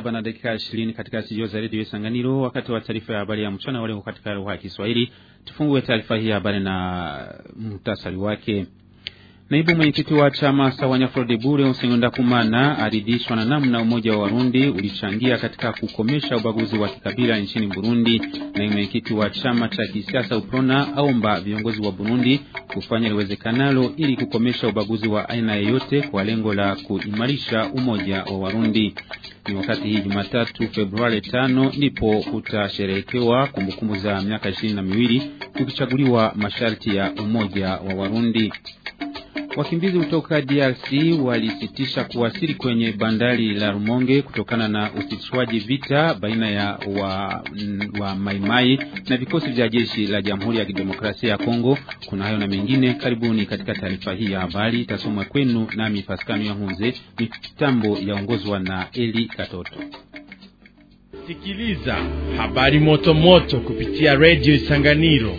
Saba na dakika ishirini katika studio za redio Sanganiro, wakati wa taarifa ya habari ya mchana walio katika lugha ya Kiswahili. Tufungue taarifa hii habari na muhtasari wake. Naibu mwenyekiti wa chama Sawanya Frode Bure Usengonda Kumana aridhishwa na namna umoja wa Warundi ulichangia katika kukomesha ubaguzi wa kikabila nchini Burundi. Naibu mwenyekiti wa chama cha kisiasa Uprona aomba viongozi wa Burundi kufanya liwezekanalo ili kukomesha ubaguzi wa aina yoyote kwa lengo la kuimarisha umoja wa Warundi. Ni wakati hii Jumatatu Februari tano ndipo kutasherehekewa kumbukumbu za miaka ishirini na miwili kukichaguliwa masharti ya umoja wa Warundi. Wakimbizi kutoka DRC walisitisha kuwasili kwenye bandari la Rumonge kutokana na usitishwaji vita baina ya wa, wa Maimai na vikosi vya jeshi la Jamhuri ya Kidemokrasia ya Kongo. Kuna hayo na mengine, karibuni katika taarifa hii ya habari, itasomwa kwenu nami Pascal Yahunze, mitambo yaongozwa na Eli Katoto. Sikiliza habari moto moto kupitia Radio Isanganiro.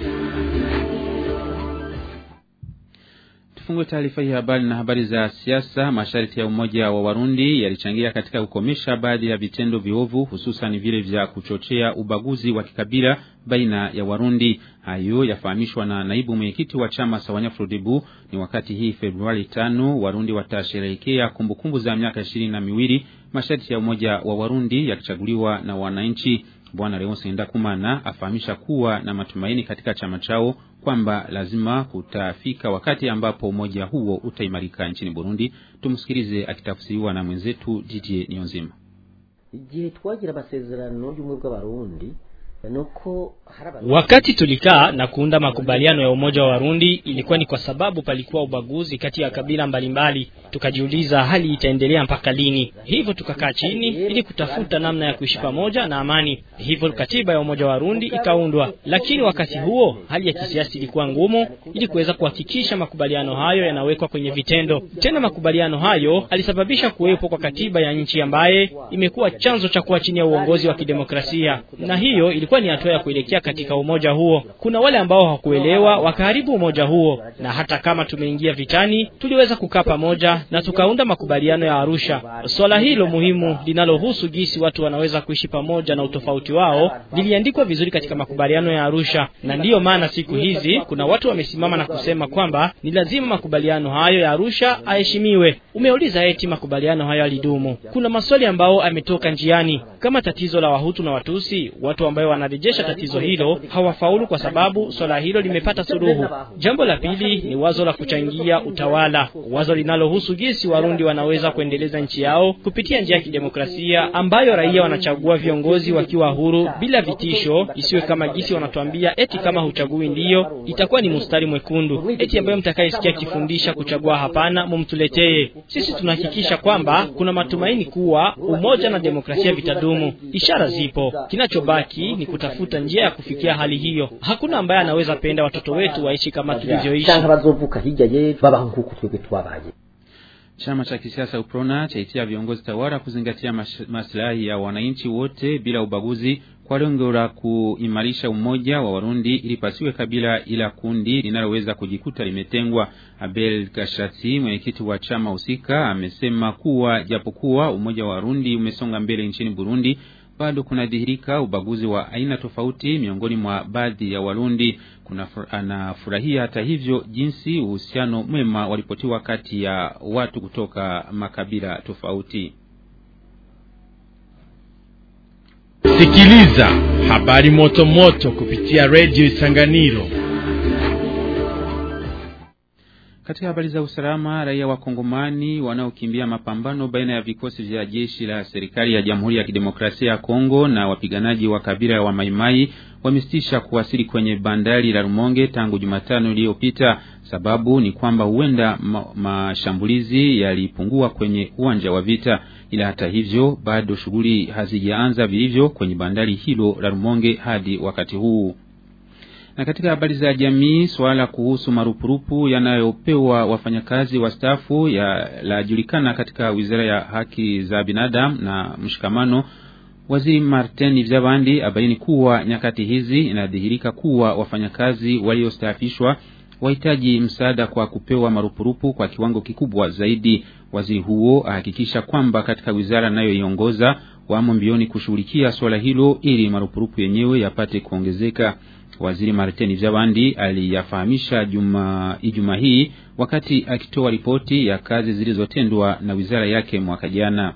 Tufungue taarifa hii habari na habari za siasa. Masharti ya umoja wa Warundi yalichangia katika kukomesha baadhi ya vitendo viovu, hususan vile vya kuchochea ubaguzi wa kikabila baina ya Warundi. Hayo yafahamishwa na naibu mwenyekiti wa chama Sawanya Frodebu. Ni wakati hii Februari tano Warundi watasherehekea kumbukumbu za miaka ishirini na miwili masharti ya umoja wa Warundi yakichaguliwa na wananchi. Bwana Leonce Ndakumana afahamisha kuwa na matumaini katika chama chao kwamba lazima kutafika wakati ambapo umoja huo utaimarika nchini Burundi. Tumsikilize akitafsiriwa na mwenzetu Didier Niyonzima. igihe twagira amasezerano y'ubumwe bw'abarundi Wakati tulikaa na kuunda makubaliano ya umoja wa Warundi ilikuwa ni kwa sababu palikuwa ubaguzi kati ya kabila mbalimbali. Tukajiuliza hali itaendelea mpaka lini? Hivyo tukakaa chini ili kutafuta namna ya kuishi pamoja na amani. Hivyo katiba ya umoja wa Warundi ikaundwa, lakini wakati huo hali ya kisiasa ilikuwa ngumu ili kuweza kuhakikisha makubaliano hayo yanawekwa kwenye vitendo. Tena makubaliano hayo alisababisha kuwepo kwa katiba ya nchi ambaye imekuwa chanzo cha kuwa chini ya uongozi wa kidemokrasia, na hiyo ilikuwa ni hatua ya kuelekea katika umoja huo. Kuna wale ambao hawakuelewa wakaharibu umoja huo, na hata kama tumeingia vitani, tuliweza kukaa pamoja na tukaunda makubaliano ya Arusha. Swala hilo muhimu linalohusu jinsi watu wanaweza kuishi pamoja na utofauti wao liliandikwa vizuri katika makubaliano ya Arusha, na ndiyo maana siku hizi kuna watu wamesimama na kusema kwamba ni lazima makubaliano hayo ya Arusha aheshimiwe. Umeuliza eti makubaliano hayo yalidumu? Kuna maswali ambao ametoka njiani, kama tatizo la Wahutu na Watusi, watu ambayo wanarejesha tatizo hilo hawafaulu kwa sababu swala hilo limepata suluhu. Jambo la pili ni wazo la kuchangia utawala, wazo linalohusu jinsi Warundi wanaweza kuendeleza nchi yao kupitia njia ya kidemokrasia ambayo raia wanachagua viongozi wakiwa huru bila vitisho, isiwe kama gisi wanatuambia eti kama huchagui ndiyo itakuwa ni mstari mwekundu, eti ambayo mtakayesikia kifundisha kuchagua hapana, mumtuletee. Sisi tunahakikisha kwamba kuna matumaini kuwa umoja na demokrasia vitadumu. Ishara zipo, kinachobaki ni kutafuta njia ya kufikia hali hiyo. Hakuna ambaye anaweza penda watoto wetu waishi kama tulivyoishi. Chama cha kisiasa Uprona chaitia viongozi tawala kuzingatia mas maslahi ya wananchi wote bila ubaguzi kwa lengo la kuimarisha umoja wa Warundi ili pasiwe kabila ila kundi linaloweza kujikuta limetengwa. Abel Kashati, mwenyekiti wa chama husika, amesema kuwa japokuwa umoja wa Warundi umesonga mbele nchini Burundi bado kunadhihirika ubaguzi wa aina tofauti miongoni mwa baadhi ya Warundi. Kuna anafurahia hata hivyo jinsi uhusiano mwema walipotiwa kati ya watu kutoka makabila tofauti. Sikiliza habari moto moto kupitia redio Isanganiro. Katika habari za usalama, raia wa Kongomani wanaokimbia mapambano baina ya vikosi vya jeshi la serikali ya Jamhuri ya Kidemokrasia ya Kongo na wapiganaji wa kabila wa Maimai wamesitisha kuwasili kwenye bandari la Rumonge tangu Jumatano iliyopita. Sababu ni kwamba huenda ma mashambulizi yalipungua kwenye uwanja wa vita, ila hata hivyo bado shughuli hazijaanza vilivyo kwenye bandari hilo la Rumonge hadi wakati huu. Na katika habari za jamii, suala kuhusu marupurupu yanayopewa wafanyakazi wastaafu ya lajulikana katika Wizara ya Haki za Binadamu na Mshikamano. Waziri Martin Vyabandi abaini kuwa nyakati hizi inadhihirika kuwa wafanyakazi waliostaafishwa wahitaji msaada kwa kupewa marupurupu kwa kiwango kikubwa zaidi. Waziri huo ahakikisha kwamba katika wizara anayoiongoza wamo mbioni kushughulikia suala hilo ili marupurupu yenyewe yapate kuongezeka. Waziri Martin Vyabandi aliyafahamisha juma Ijumaa hii wakati akitoa ripoti ya kazi zilizotendwa na wizara yake mwaka jana.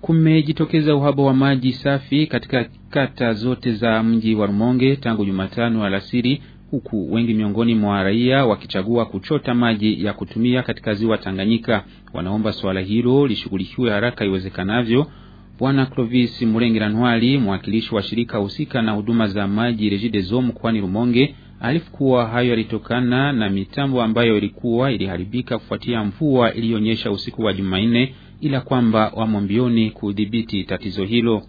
Kumejitokeza uhaba wa maji safi katika kata zote za mji wa Rumonge tangu Jumatano alasiri, huku wengi miongoni mwa raia wakichagua kuchota maji ya kutumia katika ziwa Tanganyika. Wanaomba suala hilo lishughulikiwe haraka iwezekanavyo. Bwana Clovis Murengera Ntwali, mwakilishi wa shirika husika na huduma za maji Regideso mkoani Rumonge, alifukua hayo yalitokana na mitambo ambayo ilikuwa iliharibika kufuatia mvua iliyonyesha usiku wa Jumanne, ila kwamba wamo mbioni kudhibiti tatizo hilo.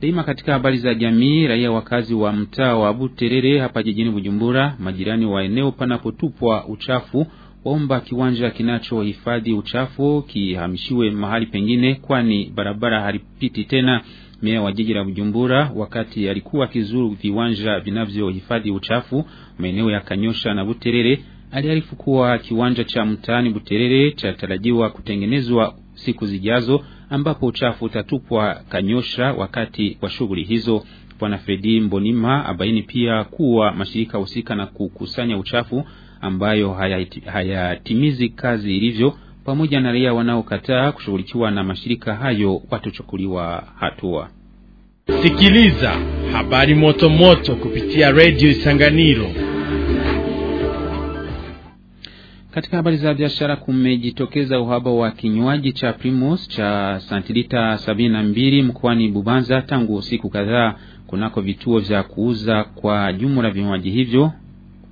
Daima katika habari za jamii, raia wakazi wa mtaa wa Buterere hapa jijini Bujumbura, majirani wa eneo panapotupwa uchafu waomba kiwanja kinachohifadhi uchafu kihamishiwe mahali pengine, kwani barabara halipiti tena. Meya wa jiji la Bujumbura wakati alikuwa akizuru viwanja vinavyohifadhi uchafu maeneo ya Kanyosha na Buterere aliarifu kuwa kiwanja cha mtaani Buterere chatarajiwa kutengenezwa siku zijazo, ambapo uchafu utatupwa Kanyosha wakati wa shughuli hizo. Bwana Fredi Mbonima abaini pia kuwa mashirika husika na kukusanya uchafu ambayo hayatimizi haya kazi ilivyo, pamoja na raia wanaokataa kushughulikiwa na mashirika hayo watochukuliwa hatua. Sikiliza habari moto moto kupitia redio Isanganiro. Katika habari za biashara, kumejitokeza uhaba wa kinywaji cha Primus cha santilita sabini na mbili mkoani Bubanza tangu siku kadhaa kunako vituo vya kuuza kwa jumla vinywaji hivyo.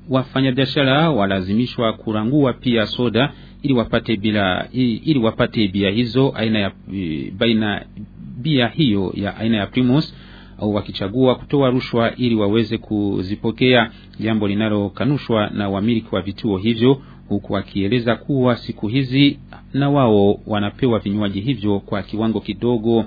Wafanyabiashara walazimishwa kurangua pia soda ili wapate bila ili wapate bia hizo aina ya baina bia hiyo ya aina ya Primus au wakichagua kutoa rushwa ili waweze kuzipokea, jambo linalokanushwa na wamiliki wa vituo hivyo, huku wakieleza kuwa siku hizi na wao wanapewa vinywaji hivyo kwa kiwango kidogo.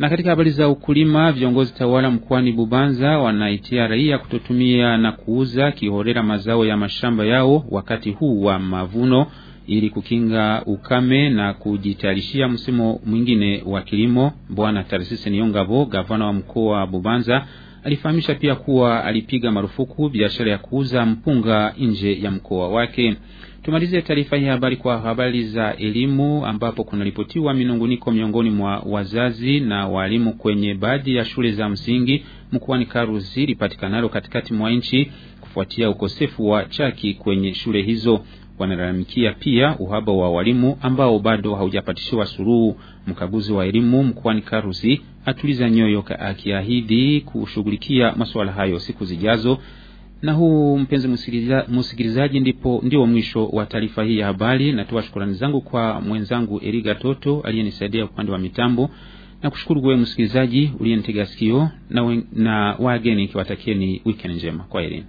Na katika habari za ukulima, viongozi tawala mkoani Bubanza wanaitia raia kutotumia na kuuza kiholela mazao ya mashamba yao wakati huu wa mavuno ili kukinga ukame na kujitayarishia msimu mwingine wa kilimo. Bwana Tarsisi Niyongabo, gavana wa mkoa wa Bubanza, alifahamisha pia kuwa alipiga marufuku biashara ya kuuza mpunga nje ya mkoa wake. Tumalize taarifa hii habari kwa habari za elimu ambapo kunaripotiwa minunguniko miongoni mwa wazazi na walimu kwenye baadhi ya shule za msingi mkoani Karuzi lipatikanalo katikati mwa nchi kufuatia ukosefu wa chaki kwenye shule hizo. Wanalalamikia pia uhaba wa walimu ambao bado haujapatishiwa suluhu. Mkaguzi wa elimu mkoani Karusi atuliza nyoyo akiahidi kushughulikia masuala hayo siku zijazo. Na huu mpenzi msikilizaji, ndipo ndio mwisho wa taarifa hii ya habari. Natoa shukrani zangu kwa mwenzangu Eriga Toto aliyenisaidia upande wa mitambo, na kushukuru wewe msikilizaji uliyenitega sikio, na, na wageni ikiwatakieni weekend njema. Kwa herini.